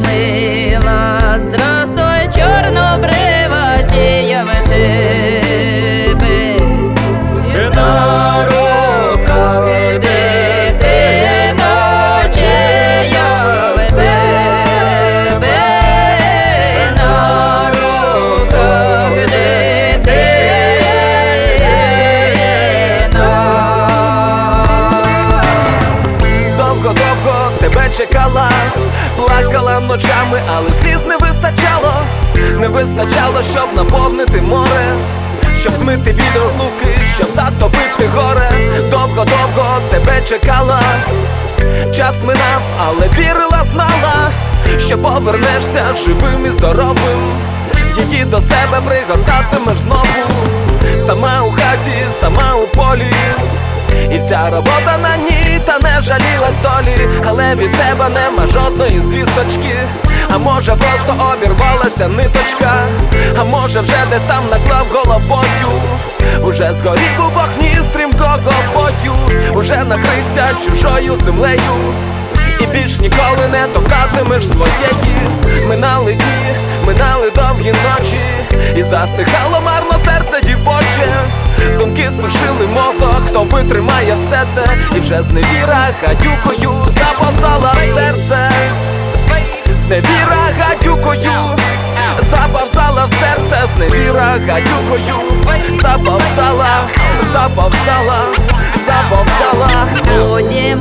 firme. Тебе плакала ночами, але сліз не вистачало, не вистачало, щоб наповнити море, щоб змити біль розлуки, щоб затопити горе. Довго-довго тебе чекала, час минав, але вірила, знала, що повернешся живим і здоровим. Її до себе пригортатимеш знову, сама у хаті, сама у полі. І вся робота на ній, та не жалілась долі, але від тебе нема жодної звісточки. А може просто обірвалася ниточка, а може вже десь там наклав головою, уже згорів у вогні стрімкого бою, уже накрився чужою землею, і більш ніколи не топтатимеш своєї. Минали дні, минали довгі ночі, і засихало марно серце дівоче. Думки сушили мозок, хто витримає все це, і вже зневіра гадюкою заповзала в серце, зневіра гадюкою, заповзала в серце, зневіра гадюкою, заповзала, заповзала, заповзала. Потім